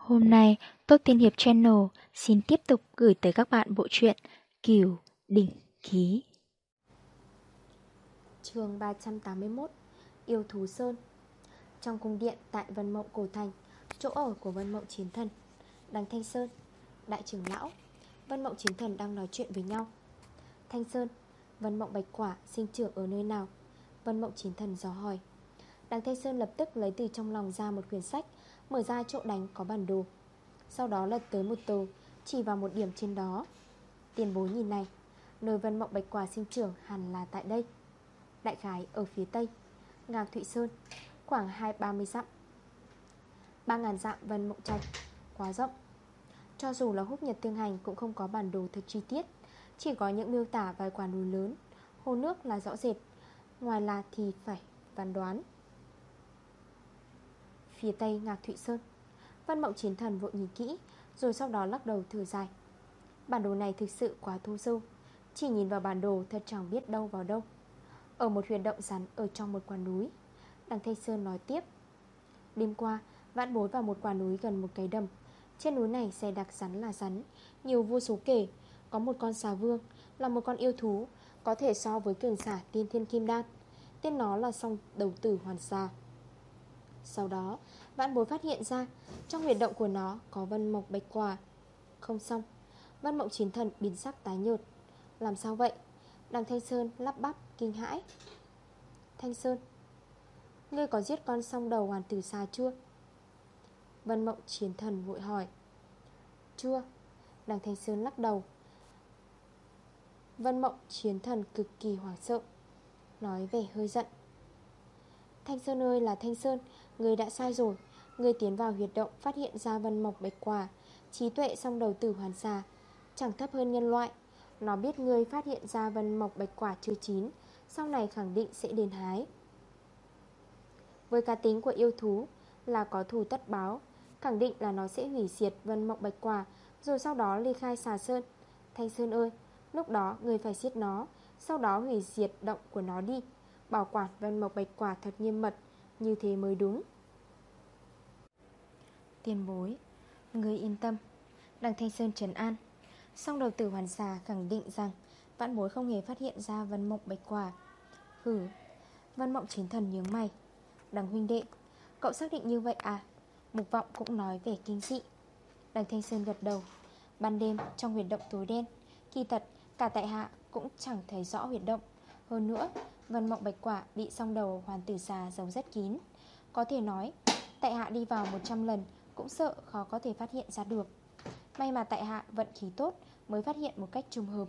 Hôm nay, Tốt Tiên Hiệp Channel xin tiếp tục gửi tới các bạn bộ truyện Kiều Đỉnh Ký. chương 381 Yêu Thú Sơn Trong cung điện tại Vân Mộng Cổ Thành, chỗ ở của Vân Mộng Chiến Thần, Đằng Thanh Sơn, Đại trưởng Lão, Vân Mộng Chiến Thần đang nói chuyện với nhau. Thanh Sơn, Vân Mộng Bạch Quả sinh trưởng ở nơi nào? Vân Mộng Chiến Thần dò hỏi. Đằng Thanh Sơn lập tức lấy từ trong lòng ra một quyển sách Mở ra chỗ đánh có bản đồ. Sau đó lật tới một tờ, Chỉ vào một điểm trên đó. Tiền bối nhìn này Nơi vân mộng bạch quả sinh trưởng hẳn là tại đây. Đại khái ở phía tây, Ngạc Thụy Sơn, Khoảng 2-30 dặm. 3.000 dặm vân mộng trạch, Quá rộng. Cho dù là húc nhật tương hành cũng không có bản đồ thật chi tiết. Chỉ có những miêu tả vài quả núi lớn, Hồ nước là rõ rệt, Ngoài là thì phải phán đoán. Phía tây Ngạc Thụy Sơn. Văn Mộng Chiến Thần vội nhìn kỹ, Rồi sau đó lắc đầu thử dài. Bản đồ này thực sự quá thô sâu Chỉ nhìn vào bản đồ thật chẳng biết đâu vào đâu. Ở một huyền động rắn Ở trong một quả núi, Đằng Thanh Sơn nói tiếp. Đêm qua, vãn bối vào một quả núi gần một cái đầm. Trên núi này xe đặc rắn là rắn, Nhiều vô số kể. Có một con xà vương, Là một con yêu thú, Có thể so với cường xả tiên thiên kim đan. Tên nó là song đầu tử hoàn xà sau đó, vạn bối phát hiện ra, Trong huyệt động của nó có vân mộc bạch quả. Không xong, Vân mộng chiến thần biến sắc tái nhợt. Làm sao vậy? Đằng Thanh Sơn lắp bắp kinh hãi. Thanh Sơn, Ngươi có giết con song đầu hoàn tử xa chưa? Vân mộng chiến thần vội hỏi. Chưa, Đằng Thanh Sơn lắc đầu. Vân mộng chiến thần cực kỳ hoảng sợ, Nói vẻ hơi giận. Thanh Sơn ơi là Thanh Sơn Người đã sai rồi. Người tiến vào huyệt động, phát hiện ra vân mộc bạch quả. Trí tuệ song đầu tử hoàn xà. Chẳng thấp hơn nhân loại. Nó biết người phát hiện ra vân mộc bạch quả chưa chín. Sau này khẳng định sẽ đến hái. Với cá tính của yêu thú Là có thù tất báo, Khẳng định là nó sẽ hủy diệt vân mộc bạch quả, Rồi sau đó ly khai xà sơn. Thanh Sơn ơi, Lúc đó người phải giết nó, Sau đó hủy diệt động của nó đi. Bảo quản vân mộc bạch quả thật nghiêm mật. Như thế mới đúng. Tiền bối, Người yên tâm. Đằng Thanh Sơn trấn an. Song đầu tử hoàn xà khẳng định rằng Vãn bối không hề phát hiện ra vân mộng bạch quả. Hử Vân mộng chiến thần nhướng mày. Đằng huynh đệ, Cậu xác định như vậy à? Mục vọng cũng nói về kinh dị Đằng Thanh Sơn gật đầu. Ban đêm trong huyệt động tối đen, Kỳ thật cả tại hạ cũng chẳng thấy rõ huyệt động. Hơn nữa Vân mộng bạch quả bị song đầu hoàn tử xà giấu rất kín. Có thể nói, Tại hạ đi vào 100 lần Cũng sợ khó có thể phát hiện ra được. May mà tại hạ vận khí tốt Mới phát hiện một cách trùng hợp.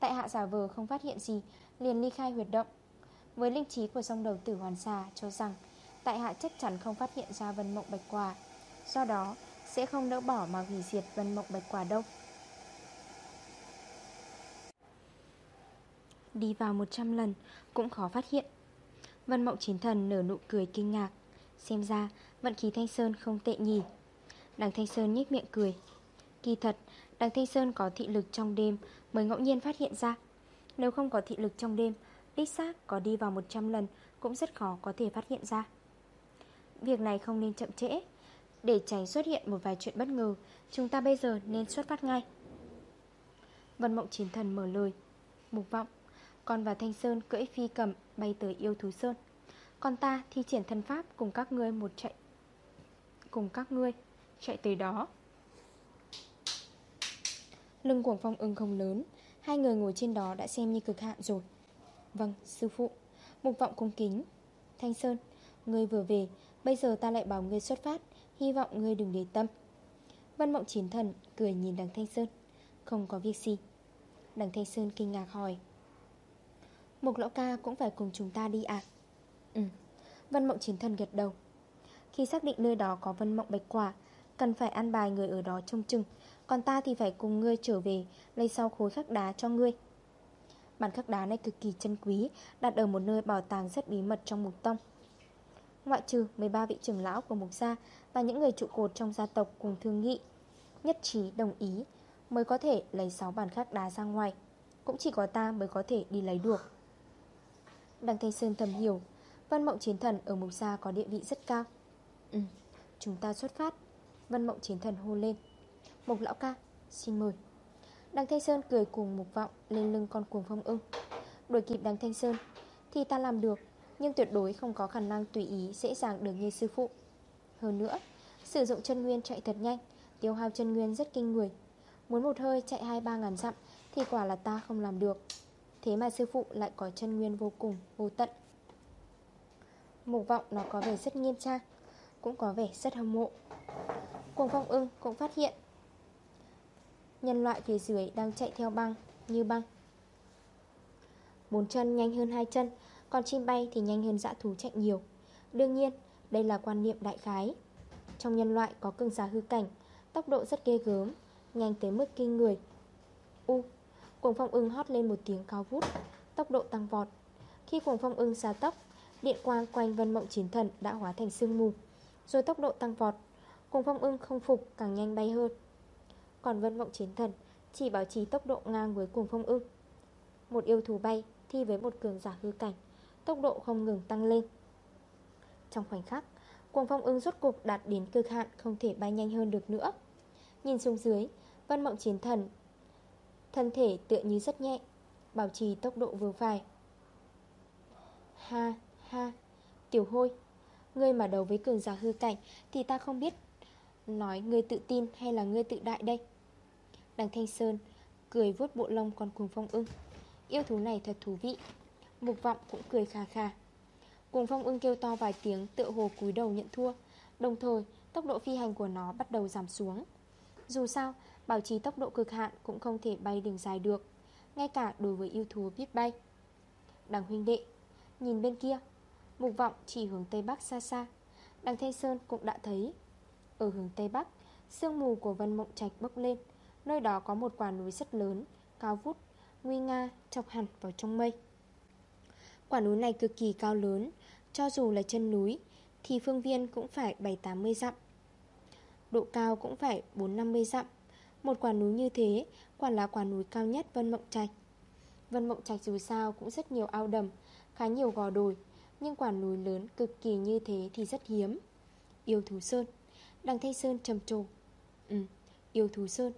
Tại hạ giả vờ không phát hiện gì, Liền ly khai huyệt động. Với linh trí của song đầu tử hoàn xà cho rằng Tại hạ chắc chắn không phát hiện ra vân mộng bạch quả Do đó sẽ không đỡ bỏ mà hủy diệt vân mộng bạch quả đâu. Đi vào 100 lần, cũng khó phát hiện. Vân mộng chiến thần nở nụ cười kinh ngạc. Xem ra, vận khí Thanh Sơn không tệ nhỉ. Đằng Thanh Sơn nhếch miệng cười. Kỳ thật, Đằng Thanh Sơn có thị lực trong đêm Mới ngẫu nhiên phát hiện ra. Nếu không có thị lực trong đêm, Đích xác có đi vào 100 lần Cũng rất khó có thể phát hiện ra. Việc này không nên chậm trễ. Để tránh xuất hiện một vài chuyện bất ngờ, Chúng ta bây giờ nên xuất phát ngay. Vân Mộng Chiến Thần mở lời. Mục vọng. Con và Thanh Sơn cưỡi phi cầm bay tới yêu thú Sơn. Còn ta thi triển thân pháp cùng các ngươi một chạy, Cùng các ngươi Chạy tới đó. Lưng cuồng phong ưng không lớn, Hai người ngồi trên đó đã xem như cực hạn rồi. Vâng sư phụ, Mục vọng cung kính. Thanh Sơn, Ngươi vừa về, Bây giờ ta lại bảo ngươi xuất phát, Hy vọng ngươi đừng để tâm. Vân mộng chiến thần cười nhìn đằng Thanh Sơn. Không có việc gì. Đằng Thanh Sơn kinh ngạc hỏi. Mục lão ca cũng phải cùng chúng ta đi à Ừ. Vân mộng chiến thần gật đầu. Khi xác định nơi đó có vân mộng bạch quả, Cần phải ăn bài người ở đó trông chừng. Còn ta thì phải cùng ngươi trở về, Lấy sau khối khắc đá cho ngươi. Bản khắc đá này cực kỳ chân quý, Đặt ở một nơi bảo tàng rất bí mật trong mục tông. Ngoại trừ 13 vị trưởng lão của mục gia Và những người trụ cột trong gia tộc cùng thương nghị, Nhất trí, đồng ý, Mới có thể lấy 6 bản khắc đá ra ngoài. Cũng chỉ có ta mới có thể đi lấy được. Đăng Thanh Sơn thầm hiểu Vân Mộng Chiến Thần ở Mục Gia có địa vị rất cao. Ừ, chúng ta xuất phát. Vân Mộng Chiến Thần hô lên. Mộc lão ca, xin mời. Đằng Thanh Sơn cười cùng Mục Vọng lên lưng con cuồng phong ưng. Đuổi kịp đằng Thanh Sơn Thì ta làm được Nhưng tuyệt đối không có khả năng tùy ý dễ dàng được như sư phụ. Hơn nữa Sử dụng chân nguyên chạy thật nhanh Tiêu hao chân nguyên rất kinh người. Muốn một hơi chạy 2-3 ngàn dặm Thì quả là ta không làm được. Thế mà sư phụ lại có chân nguyên vô cùng, Vô tận. Mục vọng nó có vẻ rất nghiêm trang, Cũng có vẻ rất hâm mộ. Cùng phong ưng cũng phát hiện. Nhân loại phía dưới đang chạy theo băng, Như băng. Bốn chân nhanh hơn hai chân, Còn chim bay thì nhanh hơn dã thú chạy nhiều. Đương nhiên, đây là quan niệm đại khái. Trong nhân loại có cưng giá hư cảnh, Tốc độ rất ghê gớm, Nhanh tới mức kinh người. U Cuồng phong ưng hót lên một tiếng cao vút, Tốc độ tăng vọt. Khi cuồng phong ưng xa tốc, Điện quang quanh vân mộng chiến thần đã hóa thành sương mù, Rồi tốc độ tăng vọt. Cuồng phong ưng không phục, càng nhanh bay hơn. Còn vân mộng chiến thần Chỉ bảo trì tốc độ ngang với cuồng phong ưng. Một yêu thú bay Thi với một cường giả hư cảnh, Tốc độ không ngừng tăng lên. Trong khoảnh khắc, Cuồng phong ưng rốt cục đạt đến cực hạn, Không thể bay nhanh hơn được nữa. Nhìn xuống dưới, Vân mộng chiến thần Thân thể tựa như rất nhẹ, Bảo trì tốc độ vừa phải. Ha ha, Tiểu hôi, Ngươi mà đấu với cường giả hư cảnh Thì ta không biết Nói ngươi tự tin hay là ngươi tự đại đây. Đằng Thanh Sơn Cười vuốt bộ lông con cuồng phong ưng. Yêu thú này thật thú vị. Mục vọng cũng cười khà khà. Cuồng phong ưng kêu to vài tiếng tựa hồ cúi đầu nhận thua. Đồng thời, tốc độ phi hành của nó bắt đầu giảm xuống. Dù sao Bảo trì tốc độ cực hạn cũng không thể bay đường dài được Ngay cả đối với yêu thú biết bay. Đằng huynh đệ Nhìn bên kia Mục vọng chỉ hướng Tây Bắc xa xa. Đằng Thanh Sơn cũng đã thấy Ở hướng Tây Bắc Sương mù của Vân Mộng Trạch bốc lên. Nơi đó có một quả núi rất lớn Cao vút, nguy nga, chọc hẳn vào trong mây. Quả núi này cực kỳ cao lớn Cho dù là chân núi Thì phương viên cũng phải 7-80 dặm. Độ cao cũng phải 4-50 dặm. Một quả núi như thế Quả là quả núi cao nhất Vân Mộng Trạch. Vân Mộng Trạch dù sao cũng rất nhiều ao đầm Khá nhiều gò đồi Nhưng quả núi lớn cực kỳ như thế thì rất hiếm. Yêu thú sơn Đằng Thanh Sơn trầm trồ. Ừ, yêu thú sơn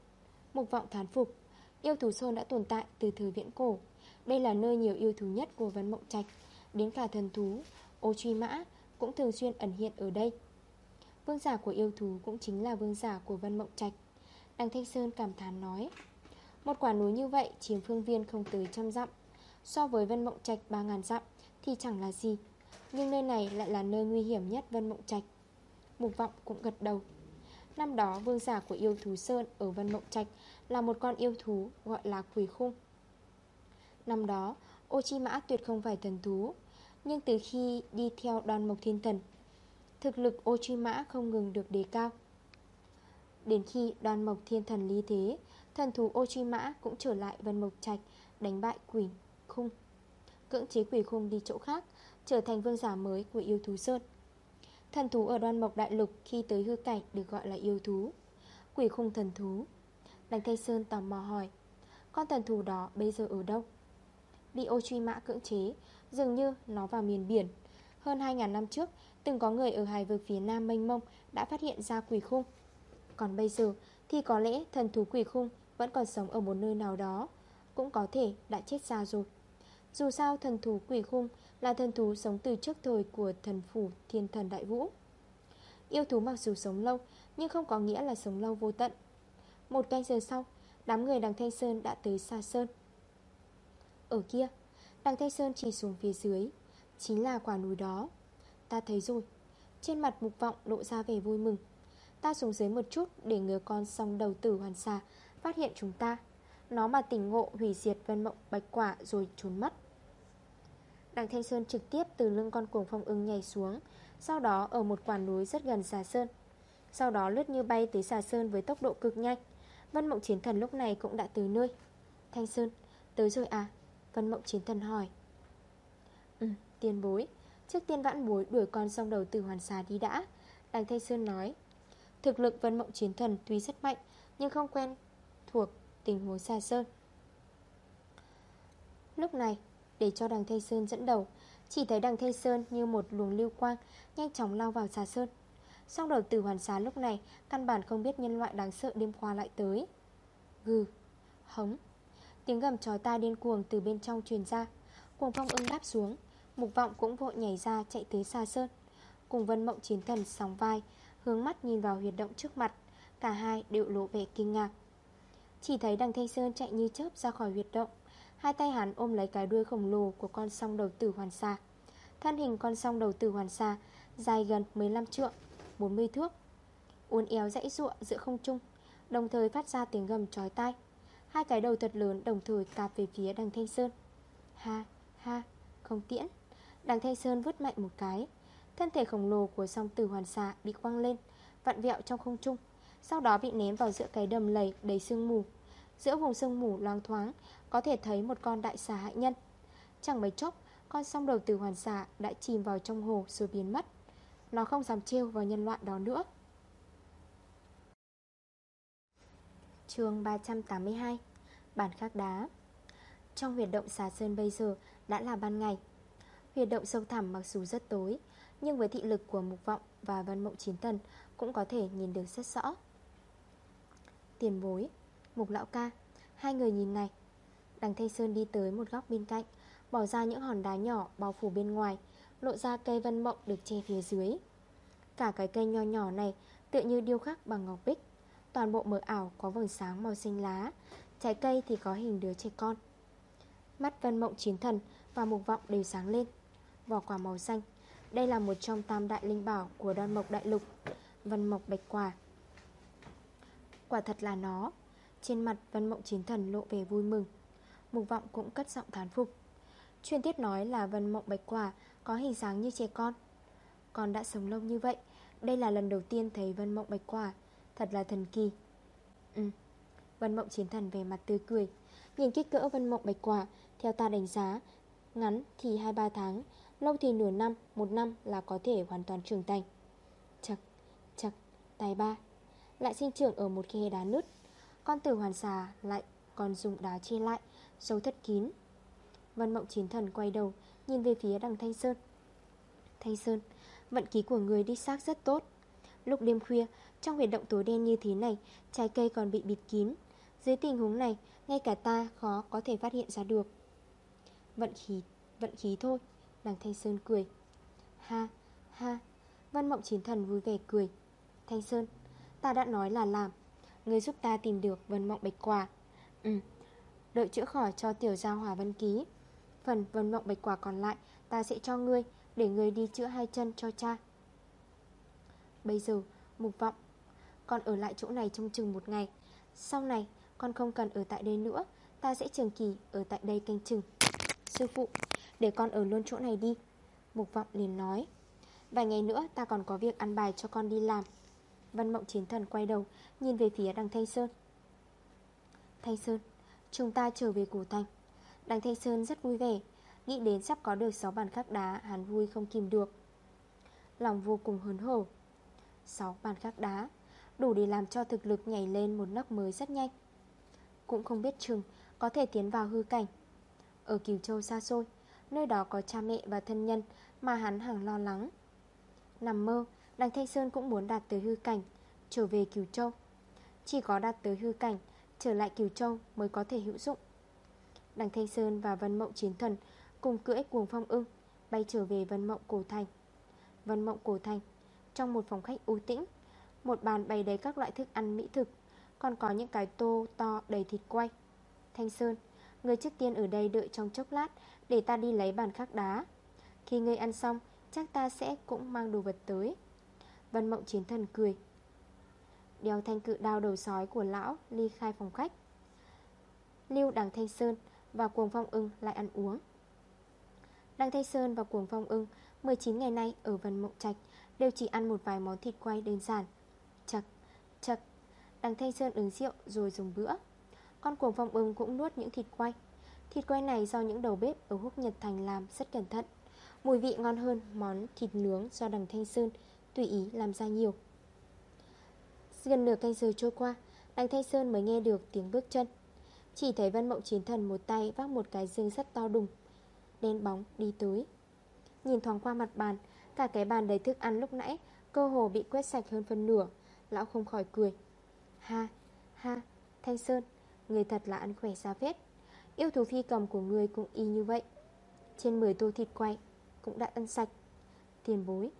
Mục vọng thán phục. Yêu thú sơn đã tồn tại từ thời viễn cổ. Đây là nơi nhiều yêu thú nhất của Vân Mộng Trạch. Đến cả thần thú Ô truy mã cũng thường xuyên ẩn hiện ở đây. Vương giả của yêu thú cũng chính là vương giả của Vân Mộng Trạch. Đằng Thanh Sơn cảm thán nói, Một quả núi như vậy chiếm phương viên không tới trăm dặm, So với Vân Mộng Trạch 3.000 dặm Thì chẳng là gì, Nhưng nơi này lại là nơi nguy hiểm nhất Vân Mộng Trạch. Mục vọng cũng gật đầu. Năm đó, vương giả của yêu thú Sơn Ở Vân Mộng Trạch Là một con yêu thú gọi là quỷ khung. Năm đó, Ô Chi Mã tuyệt không phải thần thú, Nhưng từ khi đi theo đoàn mộc thiên thần, Thực lực ô Chi Mã không ngừng được đề cao. Đến khi đoàn mộc thiên thần ly thế, Thần thú ô truy Mã cũng trở lại Vân Mộc Trạch, Đánh bại quỷ khung. Cưỡng chế quỷ khung đi chỗ khác, Trở thành vương giả mới của yêu thú Sơn. Thần thú ở đoan mộc đại lục Khi tới hư cảnh được gọi là yêu thú. Quỷ khung thần thú. Đành Thanh Sơn tò mò hỏi, Con thần thú đó bây giờ ở đâu? Bị ô truy mã cưỡng chế, Dường như nó vào miền biển. Hơn 2.000 năm trước, Từng có người ở hải vực phía nam mênh mông Đã phát hiện ra quỷ khung. Còn bây giờ thì có lẽ thần thú quỷ khung Vẫn còn sống ở một nơi nào đó, Cũng có thể đã chết xa rồi. Dù sao thần thú quỷ khung Là thần thú sống từ trước thời của thần phủ thiên thần đại vũ. Yêu thú mặc dù sống lâu, Nhưng không có nghĩa là sống lâu vô tận. Một canh giờ sau, Đám người đằng Thanh Sơn đã tới xa Sơn. Ở kia, Đằng Thanh Sơn chỉ xuống phía dưới, Chính là quả núi đó. Ta thấy rồi, Trên mặt mục vọng lộ ra vẻ vui mừng. Ta xuống dưới một chút để ngừa con song đầu tử hoàn xà Phát hiện chúng ta. Nó mà tỉnh ngộ hủy diệt vân mộng bạch quả rồi trốn mất. Đằng Thanh Sơn trực tiếp từ lưng con cuồng phong ưng nhảy xuống Sau đó ở một quả núi rất gần xà sơn. Sau đó lướt như bay tới xà sơn với tốc độ cực nhanh. Vân Mộng Chiến Thần lúc này cũng đã tới nơi. Thanh Sơn, tới rồi à? Vân Mộng Chiến Thần hỏi. Ừ, tiền bối. Trước tiên vãn bối đuổi con song đầu từ hoàn xà đi đã. Đằng Thanh Sơn nói. Thực lực Vân Mộng Chiến Thần tuy rất mạnh, Nhưng không quen thuộc tình huống xa sơn. Lúc này, Để cho đằng Thây Sơn dẫn đầu, Chỉ thấy đằng Thây Sơn như một luồng lưu quang Nhanh chóng lao vào xà sơn. Song đầu tử hoàn xá lúc này Căn bản không biết nhân loại đáng sợ đêm qua lại tới. Gừ Hống. Tiếng gầm trói tai điên cuồng từ bên trong truyền ra, Cuồng phong ưng đáp xuống, Mục vọng cũng vội nhảy ra chạy tới xa sơn. Cùng vân mộng chiến thần sóng vai Hướng mắt nhìn vào huyệt động trước mặt Cả hai đều lộ vẻ kinh ngạc. Chỉ thấy đằng Thanh Sơn chạy như chớp ra khỏi huyệt động Hai tay hắn ôm lấy cái đuôi khổng lồ Của con song đầu tử hoàn xa Thân hình con song đầu tử hoàn xa Dài gần 15 trượng 40 thước Uốn éo dãy ruộng giữa không trung Đồng thời phát ra tiếng gầm trói tai. Hai cái đầu thật lớn đồng thời cạp về phía đằng Thanh Sơn. Ha, ha, không tiễn. Đằng Thanh Sơn vứt mạnh một cái Thân thể khổng lồ của song tử hoàn xạ bị quăng lên, Vặn vẹo trong không trung, Sau đó bị ném vào giữa cái đầm lầy đầy sương mù. Giữa vùng sương mù loang thoáng, Có thể thấy một con đại xà hại nhân. Chẳng mấy chốc, Con song đầu tử hoàn xạ đã chìm vào trong hồ rồi biến mất. Nó không dám trêu vào nhân loại đó nữa. Chương 382 Bản khắc đá. Trong huyệt động xà sơn bây giờ đã là ban ngày. Huyệt động sâu thẳm mặc dù rất tối nhưng với thị lực của Mục Vọng và Văn Mộng Chiến Tần Cũng có thể nhìn được rất rõ. Tiền bối, Mục Lão Ca, Hai người nhìn này. Đằng Thanh Sơn đi tới một góc bên cạnh, Bỏ ra những hòn đá nhỏ bao phủ bên ngoài, Lộ ra cây văn mộng được che phía dưới. Cả cái cây nho nhỏ này Tự như điêu khắc bằng ngọc bích. Toàn bộ mờ ảo có vầng sáng màu xanh lá. Trái cây thì có hình đứa trẻ con. Mắt văn mộng chiến thần Và mục vọng đều sáng lên. Vỏ quả màu xanh đây là một trong tam đại linh bảo của đoan mộc đại lục, Vân mộc bạch quả. Quả thật là nó. Trên mặt vân mộng chiến thần lộ về vui mừng. Mục vọng cũng cất giọng thán phục. Chuyên tiết nói là vân mộng bạch quả Có hình dáng như trẻ con. Con đã sống lâu như vậy, Đây là lần đầu tiên thấy vân mộng bạch quả. Thật là thần kỳ. Ừ. Vân Mộng Chiến Thần về mặt tươi cười. Nhìn kích cỡ Vân Mộng Bạch Quả, Theo ta đánh giá, Ngắn thì 2-3 tháng Lâu thì nửa năm, một năm là có thể hoàn toàn trưởng thành. Chậc, chậc, tài ba. Lại sinh trưởng ở một khe đá nứt. Con tử hoàn xà lại còn dùng đá che lại Giấu thật kín. Vân Mộng Chiến Thần quay đầu Nhìn về phía đằng Thanh Sơn. Thanh Sơn Vận ký của người đi xác rất tốt. Lúc đêm khuya trong huyệt động tối đen như thế này Trái cây còn bị bịt kín. Dưới tình huống này Ngay cả ta khó có thể phát hiện ra được. Vận khí, vận khí thôi. Đằng Thanh Sơn cười. Ha, ha Văn Mộng Chiến Thần vui vẻ cười. Thanh Sơn, ta đã nói là làm. Người giúp ta tìm được Vân Mộng Bạch Quả. Ừ, đợi chữa khỏi cho tiểu giao hòa vân ký. Phần Vân Mộng Bạch Quả còn lại Ta sẽ cho ngươi Để ngươi đi chữa hai chân cho cha. Bây giờ, mục vọng con ở lại chỗ này trong chừng một ngày. Sau này con không cần ở tại đây nữa Ta sẽ trường kỳ ở tại đây canh chừng. Sư phụ để con ở luôn chỗ này đi. Mục vọng liền nói. Vài ngày nữa, ta còn có việc ăn bài cho con đi làm. Văn mộng chiến thần quay đầu, Nhìn về phía đằng Thanh Sơn. Thanh Sơn, Chúng ta trở về cổ thành. Đằng Thanh Sơn rất vui vẻ, Nghĩ đến sắp có được 6 bàn khắc đá, Hắn vui không kìm được. Lòng vô cùng hớn hở. 6 bàn khắc đá, Đủ để làm cho thực lực nhảy lên một nấc mới rất nhanh. Cũng không biết chừng Có thể tiến vào hư cảnh. Ở Kiều Châu xa xôi Nơi đó có cha mẹ và thân nhân Mà hắn hằng lo lắng. Nằm mơ, Đằng Thanh Sơn cũng muốn đạt tới hư cảnh, Trở về Kiều Châu. Chỉ có đạt tới hư cảnh, Trở lại Kiều Châu mới có thể hữu dụng. Đằng Thanh Sơn và Vân Mộng Chiến Thần Cùng cưỡi cuồng phong ưng, Bay trở về Vân Mộng Cổ Thành. Vân Mộng Cổ Thành, Trong một phòng khách u tĩnh, một bàn bày đầy các loại thức ăn mỹ thực, Còn có những cái tô to đầy thịt quay. Thanh Sơn Người trước tiên ở đây đợi trong chốc lát Để ta đi lấy bàn khắc đá. Khi người ăn xong Chắc ta sẽ cũng mang đồ vật tới. Vân Mộng Chiến Thần cười. Đeo thanh cự đao đầu sói của lão Ly khai phòng khách. Lưu Đằng Thanh Sơn Và Cuồng Phong ưng lại ăn uống. Đằng Thanh Sơn và Cuồng Phong ưng 19 ngày nay ở Vân Mộng Trạch Đều chỉ ăn một vài món thịt quay đơn giản. Chật, chật Đằng Thanh Sơn ứng rượu rồi dùng bữa. Con cuồng phong ưng cũng nuốt những thịt quay. Thịt quay này do những đầu bếp ở Húc Nhật Thành làm rất cẩn thận. Mùi vị ngon hơn món thịt nướng do đằng Thanh Sơn tùy ý làm ra nhiều. Gần nửa canh giờ trôi qua Đằng Thanh Sơn mới nghe được tiếng bước chân. Chỉ thấy Vân Mộng Chiến Thần một tay vác một cái dương sắt to đùng Đen bóng đi tới. Nhìn thoáng qua mặt bàn Cả cái bàn đầy thức ăn lúc nãy Cơ hồ bị quét sạch hơn phân nửa Lão không khỏi cười. Ha, ha, Thanh Sơn Người thật là ăn khỏe xa phết. Yêu thú phi cầm của người cũng y như vậy. Trên 10 tô thịt quay, Cũng đã ăn sạch. Tiền bối,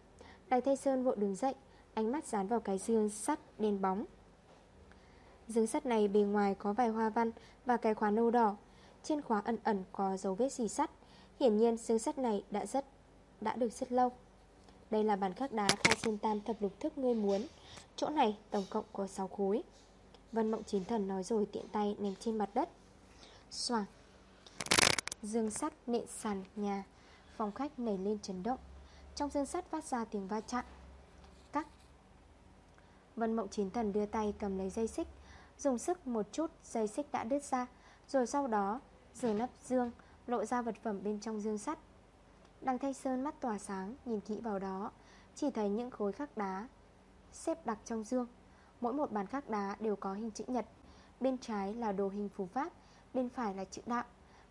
Đài thay Sơn vội đứng dậy, Ánh mắt dán vào cái dương sắt đen bóng. Dương sắt này bề ngoài có vài hoa văn Và cái khóa nâu đỏ. Trên khóa ẩn ẩn có dấu vết xì sắt. Hiển nhiên dương sắt này đã rất, đã được rất lâu. Đây là bản khắc đá khai trên tam thập lục thức ngươi muốn. Chỗ này tổng cộng có 6 khối. Vân Mộng Chiến Thần nói rồi tiện tay ném trên mặt đất. Xoàng Dương sắt nện sàn nhà, Phòng khách nảy lên chấn động. Trong dương sắt phát ra tiếng va chạm. Cắt. Vân Mộng Chiến Thần đưa tay cầm lấy dây xích, Dùng sức một chút, dây xích đã đứt ra. Rồi sau đó rửa nắp dương, Lộ ra vật phẩm bên trong dương sắt. Đằng Thanh Sơn mắt tỏa sáng, Nhìn kỹ vào đó, Chỉ thấy những khối khắc đá Xếp đặt trong dương. Mỗi một bàn khắc đá đều có hình chữ nhật. Bên trái là đồ hình phù pháp, Bên phải là chữ đạo.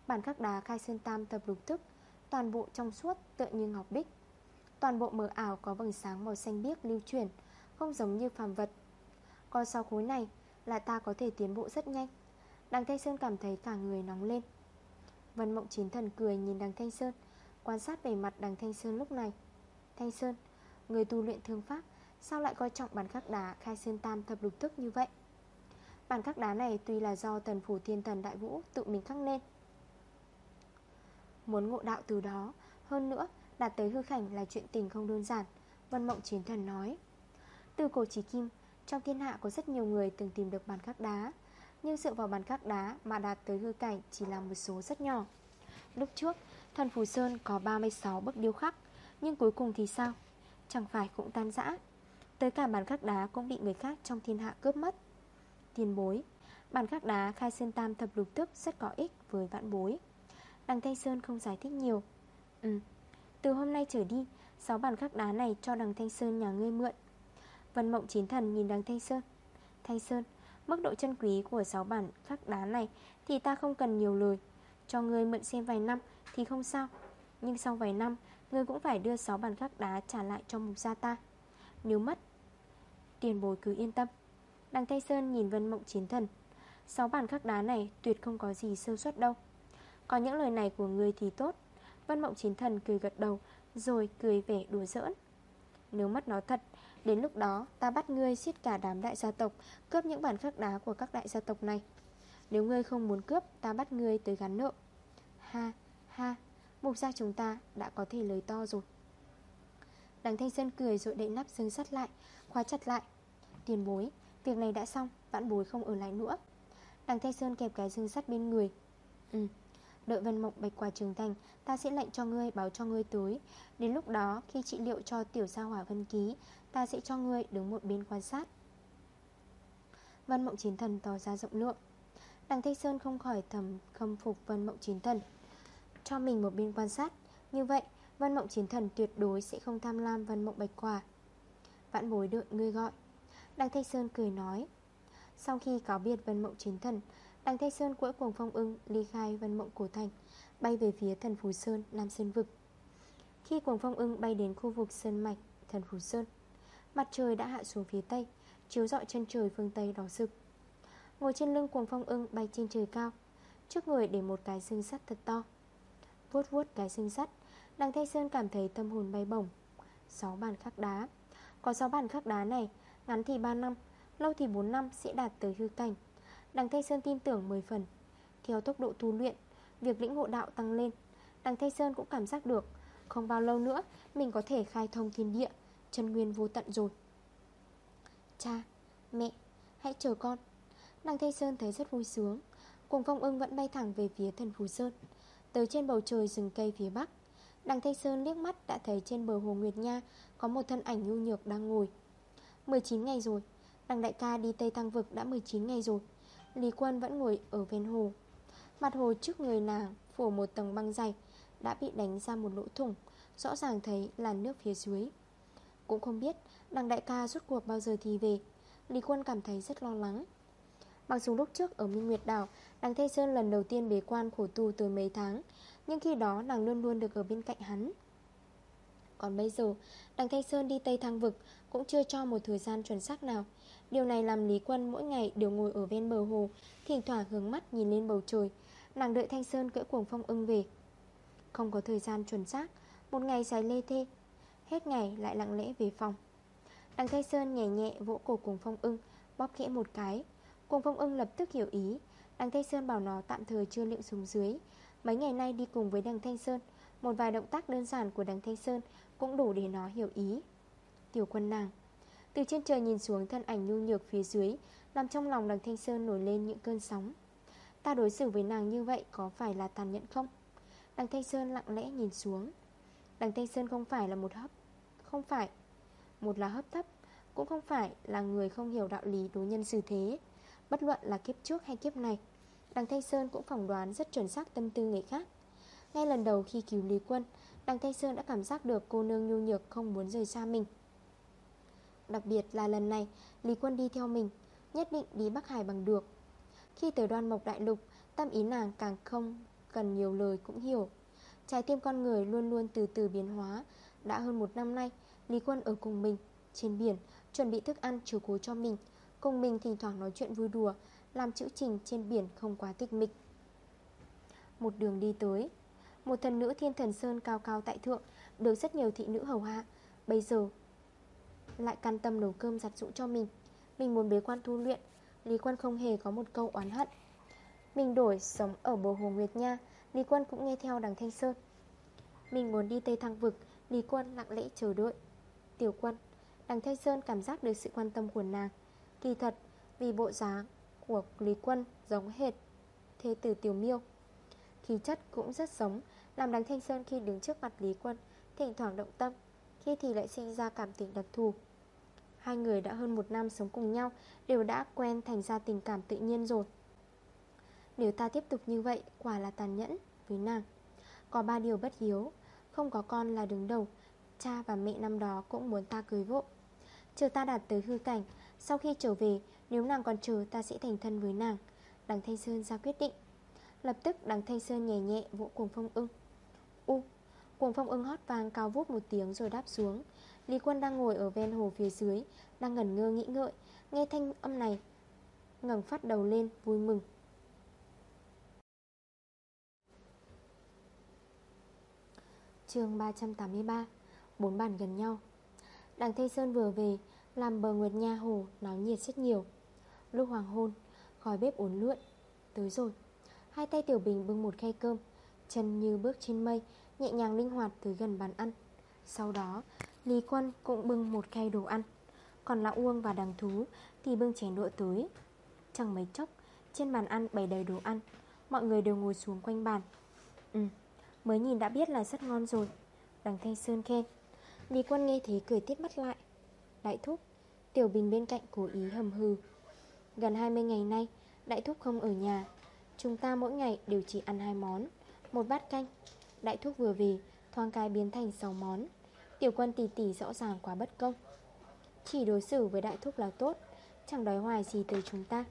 Bàn khắc đá khai sơn tam tập lục thức, Toàn bộ trong suốt tựa như ngọc bích. Toàn bộ mờ ảo có vầng sáng màu xanh biếc lưu chuyển, Không giống như phàm vật. Còn sau khối này là ta có thể tiến bộ rất nhanh. Đằng Thanh Sơn cảm thấy cả người nóng lên. Vân Mộng Chiến Thần cười nhìn đằng Thanh Sơn, Quan sát về mặt đằng Thanh Sơn lúc này. Thanh Sơn, Người tu luyện thương pháp Sao lại coi trọng bản khắc đá khai sơn tam thập lục thức như vậy? Bản khắc đá này tuy là do thần phủ thiên thần đại vũ tự mình khắc nên. Muốn ngộ đạo từ đó, Hơn nữa, đạt tới hư khảnh là chuyện tình không đơn giản, Vân Mộng Chiến Thần nói. Từ cổ trí kim, Trong thiên hạ có rất nhiều người từng tìm được bản khắc đá, Nhưng dựa vào bản khắc đá mà đạt tới hư cảnh chỉ là một số rất nhỏ. Lúc trước, Thần Phù Sơn có 36 bức điêu khắc, Nhưng cuối cùng thì sao? Chẳng phải cũng tan rã. Tới cả bàn khắc đá cũng bị người khác trong thiên hạ cướp mất. Tiền bối, bàn khắc đá khai sơn tam thập lục thức Rất có ích với vạn bối. Đằng Thanh Sơn không giải thích nhiều. Ừ Từ hôm nay trở đi 6 bàn khắc đá này cho đằng Thanh Sơn nhà ngươi mượn. Vân Mộng Chiến Thần nhìn đằng Thanh Sơn. Thanh Sơn, Mức độ chân quý của 6 bản khắc đá này Thì ta không cần nhiều lời. Cho ngươi mượn xem vài năm thì không sao. Nhưng sau vài năm, Ngươi cũng phải đưa 6 bản khắc đá trả lại cho mục gia ta. Nếu mất Tiền bồi cứ yên tâm. Đằng Tây Sơn nhìn Vân Mộng Chiến Thần. Sáu bản khắc đá này tuyệt không có gì sơ suất đâu. Có những lời này của người thì tốt. Vân Mộng Chiến Thần cười gật đầu, Rồi cười vẻ đùa giỡn. Nếu mất nó thật, Đến lúc đó ta bắt ngươi giết cả đám đại gia tộc, Cướp những bản khắc đá của các đại gia tộc này. Nếu ngươi không muốn cướp, Ta bắt ngươi tới gắn nợ. Ha Ha, Mục gia chúng ta đã có thể lời to rồi. Đằng Thanh Sơn cười rồi đậy nắp xương sắt lại, Khóa chặt lại. Tiền bối, Việc này đã xong Vãn bối không ở lại nữa. Đằng Thanh Sơn kẹp cái xương sắt bên người. Ừ Đợi Vân Mộng bạch quả trường thành, Ta sẽ lệnh cho ngươi, báo cho ngươi tới. Đến lúc đó, khi trị liệu cho tiểu sa hỏa vân ký, Ta sẽ cho ngươi đứng một bên quan sát. Vân Mộng Chiến Thần tỏ ra rộng lượng. Đằng Thanh Sơn không khỏi thầm khâm phục Vân Mộng Chiến Thần. Cho mình một bên quan sát. Như vậy Vân Mộng Chiến Thần tuyệt đối sẽ không tham lam Vân Mộng Bạch Quả. Vãn bối đợi ngươi gọi. Đăng Thanh Sơn cười nói. Sau khi cáo biệt Vân Mộng Chiến Thần Đăng Thanh Sơn cuối cuồng phong ưng ly khai Vân Mộng Cổ Thành Bay về phía thần Phú Sơn, Nam Sơn Vực. Khi cuồng phong ưng bay đến khu vực Sơn Mạch, thần Phú Sơn Mặt trời đã hạ xuống phía Tây Chiếu dọi chân trời phương Tây đỏ sực Ngồi trên lưng cuồng phong ưng bay trên trời cao Trước người để một cái xương sắt thật to. Vuốt vuốt cái xương sắt Đằng Thanh Sơn cảm thấy tâm hồn bay bổng. 6 bàn khắc đá. Có 6 bàn khắc đá này Ngắn thì 3 năm Lâu thì 4 năm sẽ đạt tới hư cảnh. Đằng Thanh Sơn tin tưởng 10 phần. Theo tốc độ tu luyện Việc lĩnh ngộ đạo tăng lên Đằng Thanh Sơn cũng cảm giác được Không bao lâu nữa Mình có thể khai thông thiên địa Chân nguyên vô tận rồi. Cha, mẹ, hãy chờ con. Đằng Thanh Sơn thấy rất vui sướng. Cùng phong ưng vẫn bay thẳng về phía thần Phú Sơn. Từ trên bầu trời rừng cây phía bắc Đằng Thanh Sơn liếc mắt đã thấy trên bờ hồ Nguyệt Nha Có một thân ảnh nhu nhược đang ngồi. 19 ngày rồi, Đằng đại ca đi Tây Thăng Vực đã 19 ngày rồi, Lý Quân vẫn ngồi ở ven hồ. Mặt hồ trước người nàng Phủ một tầng băng dày, Đã bị đánh ra một lỗ thủng, Rõ ràng thấy là nước phía dưới. Cũng không biết đằng đại ca rút cuộc bao giờ thì về, Lý Quân cảm thấy rất lo lắng. Mặc dù lúc trước ở Minh Nguyệt Đảo, Đằng Thanh Sơn lần đầu tiên bế quan khổ tu từ mấy tháng nhưng khi đó nàng luôn luôn được ở bên cạnh hắn. Còn bây giờ, Đằng Thanh Sơn đi Tây Thăng Vực Cũng chưa cho một thời gian chuẩn xác nào. Điều này làm Lý Quân mỗi ngày đều ngồi ở ven bờ hồ, Thỉnh thoảng hướng mắt nhìn lên bầu trời. Nàng đợi Thanh Sơn cưỡi cuồng phong ưng về. Không có thời gian chuẩn xác, Một ngày dài lê thê, Hết ngày lại lặng lẽ về phòng. Đằng Thanh Sơn nhẹ nhẹ vỗ cổ cuồng phong ưng, Bóp khẽ một cái. Cuồng phong ưng lập tức hiểu ý. Đằng Thanh Sơn bảo nó tạm thời chưa liệu xuống dưới. Mấy ngày nay đi cùng với đằng Thanh Sơn, Một vài động tác đơn giản của đằng Thanh Sơn Cũng đủ để nó hiểu ý. Tiểu quân nàng, Từ trên trời nhìn xuống thân ảnh nhu nhược phía dưới, Làm trong lòng đằng Thanh Sơn nổi lên những cơn sóng. Ta đối xử với nàng như vậy Có phải là tàn nhẫn không? Đằng Thanh Sơn lặng lẽ nhìn xuống. Đằng Thanh Sơn không phải là một hấp, Không phải. Một là hấp thấp, Cũng không phải là người không hiểu đạo lý đối nhân xử thế. Bất luận là kiếp trước hay kiếp này Đằng Thanh Sơn cũng phỏng đoán rất chuẩn xác tâm tư người khác. Ngay lần đầu khi cứu Lý Quân, Đằng Thanh Sơn đã cảm giác được cô nương nhu nhược không muốn rời xa mình. Đặc biệt là lần này, Lý Quân đi theo mình, Nhất định đi Bắc Hải bằng được. Khi tới đoan mộc đại lục, Tâm ý nàng càng không cần nhiều lời cũng hiểu. Trái tim con người luôn luôn từ từ biến hóa. Đã hơn một năm nay, Lý Quân ở cùng mình, Trên biển, chuẩn bị thức ăn chiều cố cho mình. Cùng mình thỉnh thoảng nói chuyện vui đùa làm chữ trình trên biển không quá tịch mịch. Một đường đi tới, Một thần nữ thiên thần sơn cao cao tại thượng, Được rất nhiều thị nữ hầu hạ. Bây giờ, Lại căn tâm nấu cơm giặt rũ cho mình. Mình muốn bế quan thu luyện, Lý Quân không hề có một câu oán hận. Mình đổi sống ở bờ hồ Nguyệt Nha, Lý Quân cũng nghe theo đằng Thanh Sơn. Mình muốn đi Tây Thăng Vực, Lý Quân lặng lẽ chờ đợi. Tiểu Quân, Đằng Thanh Sơn cảm giác được sự quan tâm của nàng. Kỳ thật, vì bộ dáng của Lý Quân giống hệt Thế tử Tiểu Miêu. Khí chất cũng rất giống, Làm đằng Thanh Sơn khi đứng trước mặt Lý Quân, Thỉnh thoảng động tâm, Khi thì lại sinh ra cảm tình đặc thù. Hai người đã hơn một năm sống cùng nhau, Đều đã quen thành ra tình cảm tự nhiên rồi. Nếu ta tiếp tục như vậy, Quả là tàn nhẫn với nàng. Có ba điều bất hiếu, Không có con là đứng đầu, Cha và mẹ năm đó cũng muốn ta cưới vội Chờ ta đạt tới hư cảnh, Sau khi trở về nếu nàng còn chờ, ta sẽ thành thân với nàng. Đằng Thanh Sơn ra quyết định. Lập tức, đằng Thanh Sơn nhẹ nhẹ vỗ cuồng phong ưng. U, Cuồng phong ưng hót vang cao vút một tiếng rồi đáp xuống. Lý quân đang ngồi ở ven hồ phía dưới, Đang ngẩn ngơ nghĩ ngợi. Nghe thanh âm này, ngẩng phát đầu lên, vui mừng. Chương 383 Bốn bàn gần nhau. Đằng Thanh Sơn vừa về, Làm bờ Nguyệt Nha Hồ náo nhiệt rất nhiều. Lúc hoàng hôn, Khói bếp uốn lượn. Tới rồi. Hai tay Tiểu Bình bưng một khay cơm, Chân như bước trên mây, Nhẹ nhàng linh hoạt tới gần bàn ăn. Sau đó, Lý Quân cũng bưng một khay đồ ăn. Còn Lão Uông và Đằng Thú Thì bưng chén đũa tới. Chẳng mấy chốc, Trên bàn ăn bày đầy đồ ăn. Mọi người đều ngồi xuống quanh bàn. Ừ Mới nhìn đã biết là rất ngon rồi. Đằng Thanh Sơn khen. Lý Quân nghe thế cười tiếp mắt lại. Đại thúc, Tiểu Bình bên cạnh cố ý hầm hừ. Gần 20 ngày nay, Đại thúc không ở nhà. Chúng ta mỗi ngày đều chỉ ăn hai món. Một bát canh. Đại thúc vừa về Thoang cai biến thành 6 món. Tiểu quân tỷ tỷ rõ ràng quá bất công. Chỉ đối xử với đại thúc là tốt, Chẳng đói hoài gì tới chúng ta.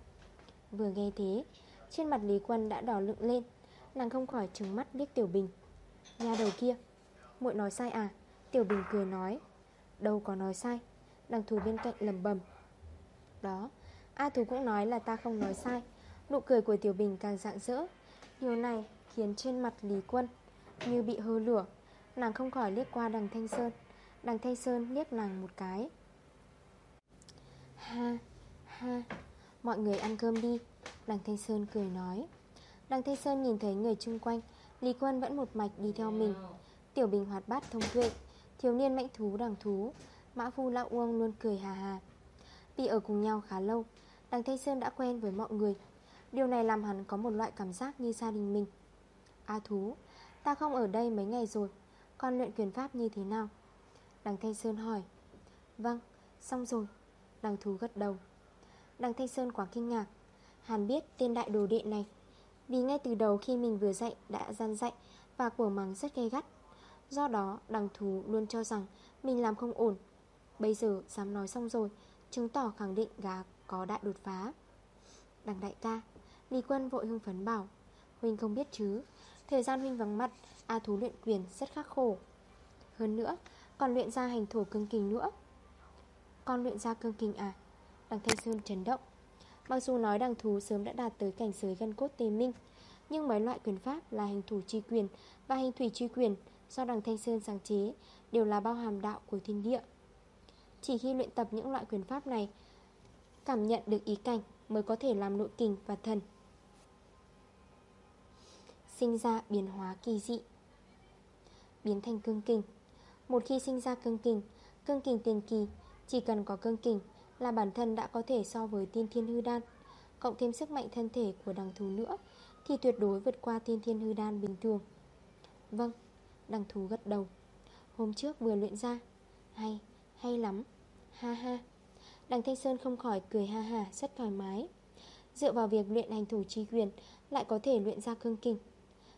Vừa nghe thế, Trên mặt Lý Quân đã đỏ lựng lên. Nàng không khỏi trừng mắt liếc Tiểu Bình. Nhà đầu kia, muội nói sai à? Tiểu Bình cười nói. Đâu có nói sai, Đằng thù bên cạnh lầm bầm Đó A Thú cũng nói là ta không nói sai. Nụ cười của Tiểu Bình càng rạng rỡ. Điều này khiến trên mặt Lý Quân Như bị hơ lửa. Nàng không khỏi liếc qua đằng Thanh Sơn. Đằng Thanh Sơn liếc nàng một cái. Ha Ha, Mọi người ăn cơm đi. Đằng Thanh Sơn cười nói. Đằng Thanh Sơn nhìn thấy người chung quanh, Lý Quân vẫn một mạch đi theo mình. Tiểu Bình hoạt bát thông tuệ. Thiếu niên mãnh thú đằng thú. Mã Phu Lão Uông luôn cười hà hà. Vì ở cùng nhau khá lâu Đằng Thanh Sơn đã quen với mọi người. Điều này làm hắn có một loại cảm giác như gia đình mình. A thú Ta không ở đây mấy ngày rồi Con luyện quyền pháp như thế nào? Đằng Thanh Sơn hỏi. Vâng, xong rồi. Đằng thú gật đầu. Đằng Thanh Sơn quá kinh ngạc. Hắn biết tên đại đồ đệ này Vì ngay từ đầu khi mình vừa dạy đã gian dạy Và của mắng rất gay gắt. Do đó đằng thú luôn cho rằng Mình làm không ổn. Bây giờ dám nói xong rồi Chứng tỏ khẳng định gá có đại đột phá. Đằng đại ca, Lý quân vội hưng phấn bảo, Huynh không biết chứ, Thời gian Huynh vắng mặt, A thú luyện quyền rất khắc khổ. Hơn nữa, Còn luyện ra hành thổ cương kình nữa. Con luyện ra cương kình à? Đằng Thanh Sơn chấn động. Mặc dù nói đằng thú sớm đã đạt tới cảnh giới gân cốt tề minh, Nhưng mấy loại quyền pháp là hành thủ chi quyền Và hành thủy chi quyền Do đằng Thanh Sơn sáng chế Đều là bao hàm đạo của thiên địa. Chỉ khi luyện tập những loại quyền pháp này Cảm nhận được ý cảnh Mới có thể làm nội kình và thần. Sinh ra biến hóa kỳ dị. Biến thành cương kình. Một khi sinh ra cương kình Cương kình tiền kỳ Chỉ cần có cương kình Là bản thân đã có thể so với tiên thiên hư đan Cộng thêm sức mạnh thân thể của đằng thú nữa Thì tuyệt đối vượt qua tiên thiên hư đan bình thường. Vâng Đằng thú gật đầu. Hôm trước vừa luyện ra. Hay, hay lắm. Ha ha. Đằng Thanh Sơn không khỏi cười ha ha, rất thoải mái. Dựa vào việc luyện hành thủ chi quyền, Lại có thể luyện ra cương kình.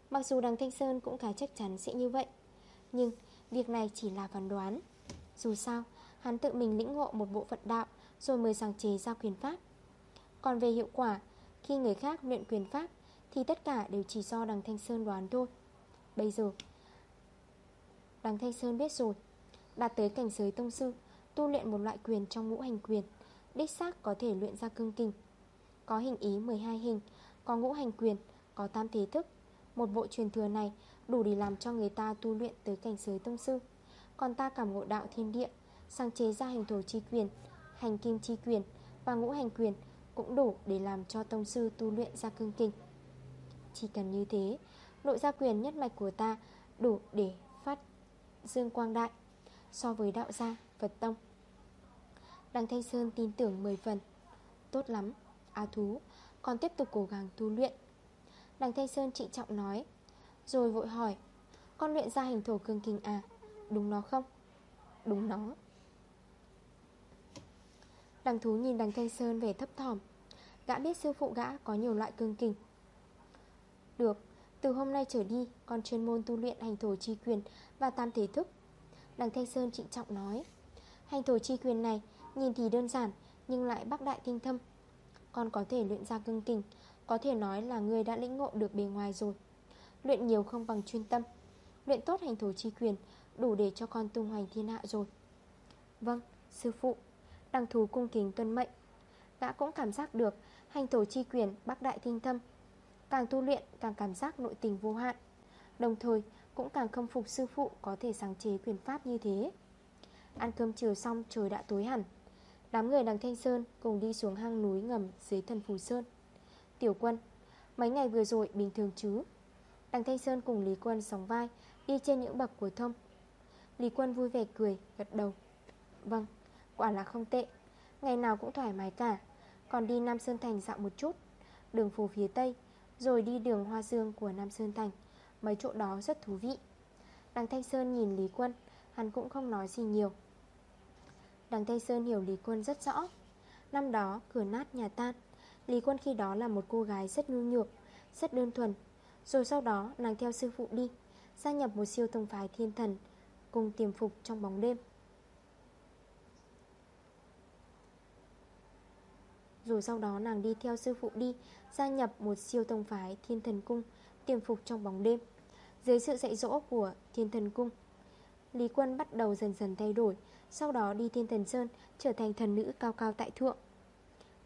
Mặc dù đằng Thanh Sơn cũng khá chắc chắn sẽ như vậy, Nhưng việc này chỉ là phán đoán. Dù sao, Hắn tự mình lĩnh ngộ một bộ phận đạo Rồi mới sáng chế ra quyền pháp. Còn về hiệu quả, Khi người khác luyện quyền pháp Thì tất cả đều chỉ do đằng Thanh Sơn đoán thôi. Bây giờ, Đằng Thanh Sơn biết rồi, Đạt tới cảnh giới tông sư Tu luyện một loại quyền trong ngũ hành quyền Đích xác có thể luyện ra cương kinh Có hình ý 12 hình Có ngũ hành quyền Có tam thế thức. Một bộ truyền thừa này Đủ để làm cho người ta tu luyện tới cảnh giới tông sư. Còn ta cảm ngộ đạo thiên địa sáng chế ra hành thổ chi quyền Hành kim chi quyền Và ngũ hành quyền Cũng đủ để làm cho tông sư tu luyện ra cương kinh Chỉ cần như thế Nội gia quyền nhất mạch của ta Đủ để phát dương quang đại. So với đạo gia, Phật Tông. Đằng Thanh Sơn tin tưởng 10 phần. Tốt lắm, a thú Còn tiếp tục cố gắng tu luyện. Đằng Thanh Sơn trịnh trọng nói Rồi vội hỏi Con luyện ra hình thổ cương kinh à Đúng nó không? Đúng nó. Đằng thú nhìn đằng Thanh Sơn về thấp thỏm Gã biết sư phụ gã có nhiều loại cương kinh. Được Từ hôm nay trở đi Con chuyên môn tu luyện hành thổ chi quyền Và tam thể thức. Đằng Thanh Sơn trịnh trọng nói Hành thổ chi quyền này Nhìn thì đơn giản Nhưng lại bác đại tinh thâm. Con có thể luyện ra cương kình Có thể nói là người đã lĩnh ngộ được bề ngoài rồi. Luyện nhiều không bằng chuyên tâm. Luyện tốt hành thổ chi quyền Đủ để cho con tung hoành thiên hạ rồi. Vâng, sư phụ Đằng thú cung kính tuân mệnh. Gã cũng cảm giác được Hành thổ chi quyền bác đại tinh thâm. Càng tu luyện càng cảm giác nội tình vô hạn. Đồng thời cũng càng khâm phục sư phụ có thể sáng chế quyền pháp như thế. Ăn cơm chiều xong trời đã tối hẳn. Đám người đằng Thanh Sơn cùng đi xuống hang núi ngầm dưới thần Phù Sơn. Tiểu quân Mấy ngày vừa rồi bình thường chứ? Đằng Thanh Sơn cùng Lý Quân sóng vai Đi trên những bậc của thông. Lý Quân vui vẻ cười, gật đầu. Vâng, quả là không tệ. Ngày nào cũng thoải mái cả. Còn đi Nam Sơn Thành dạo một chút. Đường phố phía Tây Rồi đi đường Hoa Dương của Nam Sơn Thành. Mấy chỗ đó rất thú vị. Đằng Thanh Sơn nhìn Lý Quân Hắn cũng không nói gì nhiều. Đằng Thanh Sơn hiểu Lý Quân rất rõ. Năm đó, cửa nát nhà tan. Lý Quân khi đó là một cô gái rất nhu nhược, Rất đơn thuần. Rồi sau đó, nàng theo sư phụ đi, Gia nhập một siêu tông phái thiên thần, Cùng tiềm phục trong bóng đêm. Rồi sau đó, nàng đi theo sư phụ đi, Gia nhập một siêu tông phái thiên thần cung, Tiềm phục trong bóng đêm. Dưới sự dạy dỗ của thiên thần cung, Lý quân bắt đầu dần dần thay đổi. Sau đó đi thiên thần sơn Trở thành thần nữ cao cao tại thượng.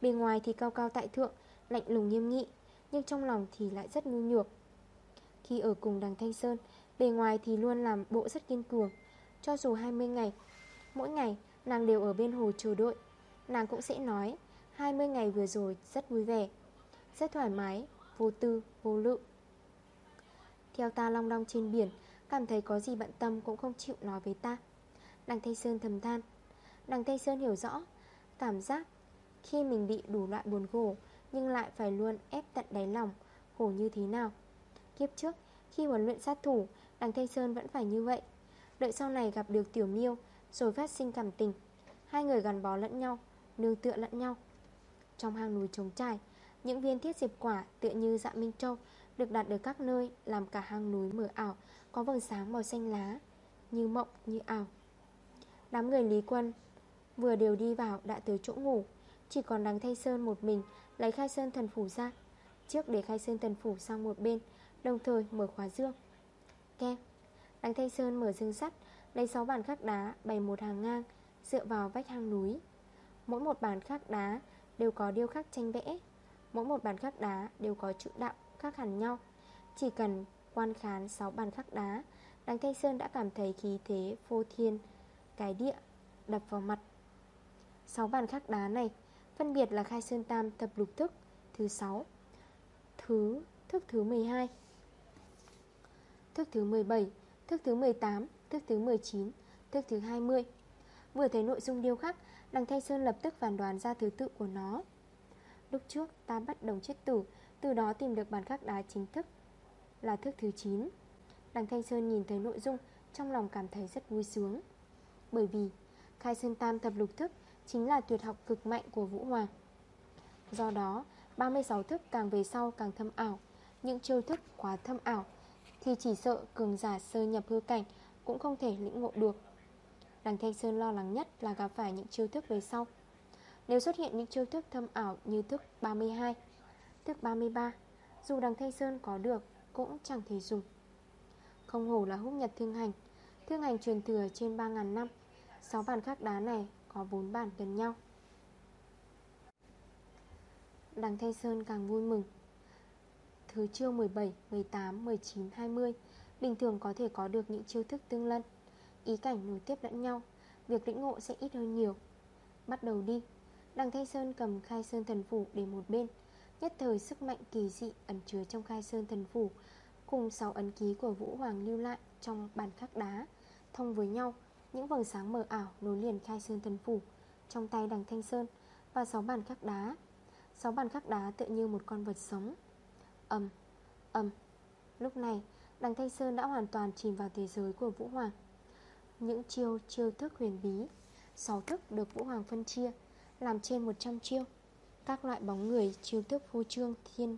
Bên ngoài thì cao cao tại thượng Lạnh lùng nghiêm nghị Nhưng trong lòng thì lại rất nhu nhược. Khi ở cùng đằng Thanh Sơn Bề ngoài thì luôn làm bộ rất kiên cường. Cho dù 20 ngày Mỗi ngày nàng đều ở bên hồ chờ đợi. Nàng cũng sẽ nói 20 ngày vừa rồi rất vui vẻ Rất thoải mái Vô tư, vô lự. Theo ta long đong trên biển Cảm thấy có gì bận tâm cũng không chịu nói với ta. Đằng Thanh Sơn thầm than. Đằng Thanh Sơn hiểu rõ, Cảm giác khi mình bị đủ loại buồn khổ Nhưng lại phải luôn ép tận đáy lòng, Khổ như thế nào? Kiếp trước, khi huấn luyện sát thủ, Đằng Thanh Sơn vẫn phải như vậy. Đợi sau này gặp được Tiểu Miêu, Rồi phát sinh cảm tình, Hai người gắn bó lẫn nhau, Nương tựa lẫn nhau. Trong hang núi trống trải, Những viên thiết diệp quả tựa như dạ Minh Châu Được đặt ở các nơi Làm cả hang núi mở ảo Có vầng sáng màu xanh lá Như mộng, như ảo. Đám người Lý Quân Vừa đều đi vào, đã tới chỗ ngủ. Chỉ còn đằng thay Sơn một mình, Lấy khai sơn thần phủ ra. Trước để khai sơn thần phủ sang một bên, Đồng thời mở khóa dương. Kem Đằng Thanh Sơn mở dương sắt, Lấy 6 bàn khắc đá, bày một hàng ngang, Dựa vào vách hang núi. Mỗi một bàn khắc đá đều có điêu khắc tranh vẽ. Mỗi một bàn khắc đá đều có chữ đạo khắc hẳn nhau. Chỉ cần quan khán 6 bàn khắc đá, Đằng Thanh Sơn đã cảm thấy khí thế phô thiên cái địa, đập vào mặt. 6 bàn khắc đá này, Phân biệt là khai sơn tam thập lục thức, Thứ 6 Thứ, thức thứ 12 Thức thứ 17 Thức thứ 18 Thức thứ 19 Thức thứ 20 Vừa thấy nội dung điêu khắc, Đằng Thanh Sơn lập tức phản đoán ra thứ tự của nó. Lúc trước, ta bắt đồng chết tử, Từ đó tìm được bản khắc đá chính thức Là thức thứ 9 Đằng Thanh Sơn nhìn thấy nội dung, Trong lòng cảm thấy rất vui sướng. Bởi vì, Khai Sơn Tam thập lục thức Chính là tuyệt học cực mạnh của Vũ Hoàng. Do đó 36 thức càng về sau càng thâm ảo, Những chiêu thức quá thâm ảo Thì chỉ sợ cường giả sơ nhập hư cảnh Cũng không thể lĩnh ngộ được. Đằng Thanh Sơn lo lắng nhất là gặp phải những chiêu thức về sau. Nếu xuất hiện những chiêu thức thâm ảo như thức 32 Thức 33 Dù đằng Thanh Sơn có được Cũng chẳng thể dùng. Không hổ là húc nhật thương hành Thương hành truyền thừa trên 3.000 năm 6 bàn khắc đá này có 4 bàn gần nhau. Đằng Thanh Sơn càng vui mừng. Thứ chiêu 17, 18, 19, 20 Bình thường có thể có được những chiêu thức tương lân. Ý cảnh nối tiếp lẫn nhau Việc lĩnh ngộ sẽ ít hơn nhiều. Bắt đầu đi. Đằng Thanh Sơn cầm khai sơn thần phủ để một bên Nhất thời sức mạnh kỳ dị ẩn chứa trong khai sơn thần phủ Cùng 6 ấn ký của Vũ Hoàng lưu lại trong bàn khắc đá Thông với nhau. Những vầng sáng mờ ảo nối liền khai sơn thần phủ Trong tay đằng Thanh Sơn Và sáu bàn khắc đá. Sáu bàn khắc đá tựa như một con vật sống. Âm, âm Lúc này đằng Thanh Sơn đã hoàn toàn chìm vào thế giới của Vũ Hoàng. Những chiêu chiêu thức huyền bí 6 thức được Vũ Hoàng phân chia Làm trên 100 chiêu. Các loại bóng người chiêu thức phô trương thiên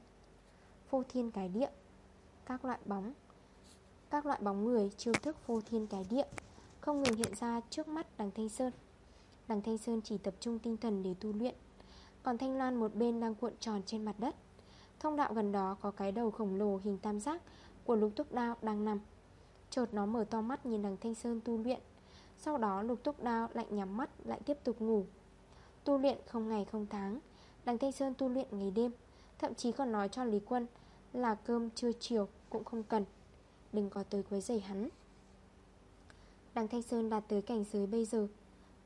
Phô thiên cái địa. Các loại bóng Các loại bóng người chiêu thức phô thiên cái địa. Không ngừng hiện ra trước mắt đằng Thanh Sơn. Đằng Thanh Sơn chỉ tập trung tinh thần để tu luyện. Còn Thanh Loan một bên đang cuộn tròn trên mặt đất. Thông đạo gần đó có cái đầu khổng lồ hình tam giác Của lục túc đao đang nằm. Chợt nó mở to mắt nhìn đằng Thanh Sơn tu luyện. Sau đó lục túc đao lại nhắm mắt, lại tiếp tục ngủ. Tu luyện không ngày không tháng. Đằng Thanh Sơn tu luyện ngày đêm. Thậm chí còn nói cho Lý Quân Là cơm trưa chiều cũng không cần. Đừng có tới quấy giày hắn. Đằng Thanh Sơn đạt tới cảnh giới bây giờ.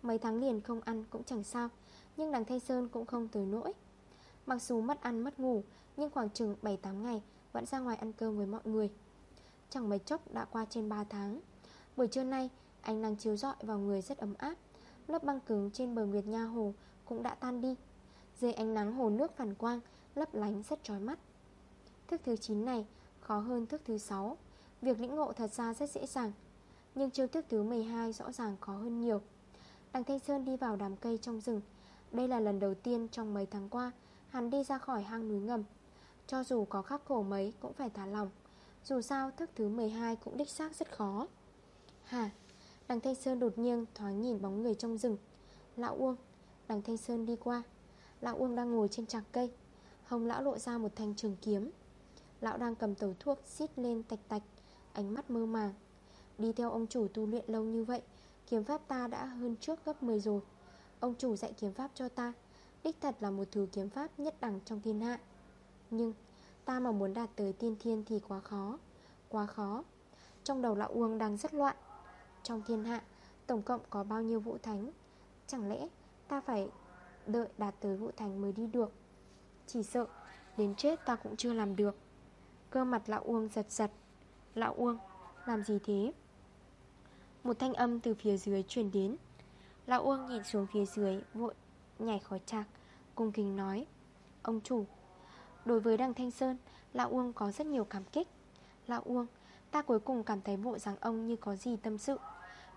Mấy tháng liền không ăn cũng chẳng sao, Nhưng đằng Thanh Sơn cũng không tới nỗi. Mặc dù mất ăn mất ngủ, Nhưng khoảng chừng 7-8 ngày Vẫn ra ngoài ăn cơm với mọi người. Chẳng mấy chốc đã qua trên 3 tháng. Buổi trưa nay, ánh nắng chiếu rọi vào người rất ấm áp. Lớp băng cứng trên bờ Nguyệt Nha Hồ cũng đã tan đi. Dưới ánh nắng hồ nước phản quang, Lấp lánh rất trói mắt. Thức thứ 9 này khó hơn thức thứ 6 Việc lĩnh ngộ thật ra rất dễ dàng nhưng chiêu thức thứ 12 rõ ràng khó hơn nhiều. Đằng Thanh Sơn đi vào đám cây trong rừng. Đây là lần đầu tiên trong mấy tháng qua, Hắn đi ra khỏi hang núi ngầm. Cho dù có khắc khổ mấy cũng phải thả lòng dù sao, thức thứ 12 cũng đích xác rất khó. Hả Đằng Thanh Sơn đột nhiên thoáng nhìn bóng người trong rừng. Lão Uông, Đằng Thanh Sơn đi qua. Lão Uông đang ngồi trên trạc cây. Hồng lão lộ ra một thanh trường kiếm. Lão đang cầm tẩu thuốc xít lên tạch tạch, Ánh mắt mơ màng. Đi theo ông chủ tu luyện lâu như vậy, Kiếm pháp ta đã hơn trước gấp 10 rồi. Ông chủ dạy kiếm pháp cho ta, Đích thật là một thứ kiếm pháp nhất đẳng trong thiên hạ. Nhưng, Ta mà muốn đạt tới tiên thiên thì quá khó Quá khó. Trong đầu lão Uông đang rất loạn. Trong thiên hạ, Tổng cộng có bao nhiêu vũ thánh? Chẳng lẽ ta phải đợi đạt tới vũ thánh mới đi được? Chỉ sợ, Đến chết ta cũng chưa làm được. Cơ mặt lão Uông giật giật. Lão Uông, Làm gì thế? Một thanh âm từ phía dưới truyền đến. Lão Uông nhìn xuống phía dưới, Vội nhảy khỏi trạc, Cung kính nói, Ông chủ, Đối với đằng Thanh Sơn, Lão Uông có rất nhiều cảm kích. Lão Uông, Ta cuối cùng cảm thấy bộ dáng ông như có gì tâm sự.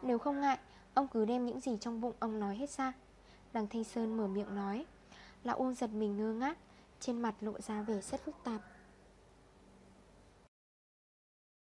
Nếu không ngại, Ông cứ đem những gì trong bụng ông nói hết ra. Đằng Thanh Sơn mở miệng nói. Lão Uông giật mình ngơ ngác, Trên mặt lộ ra vẻ rất phức tạp.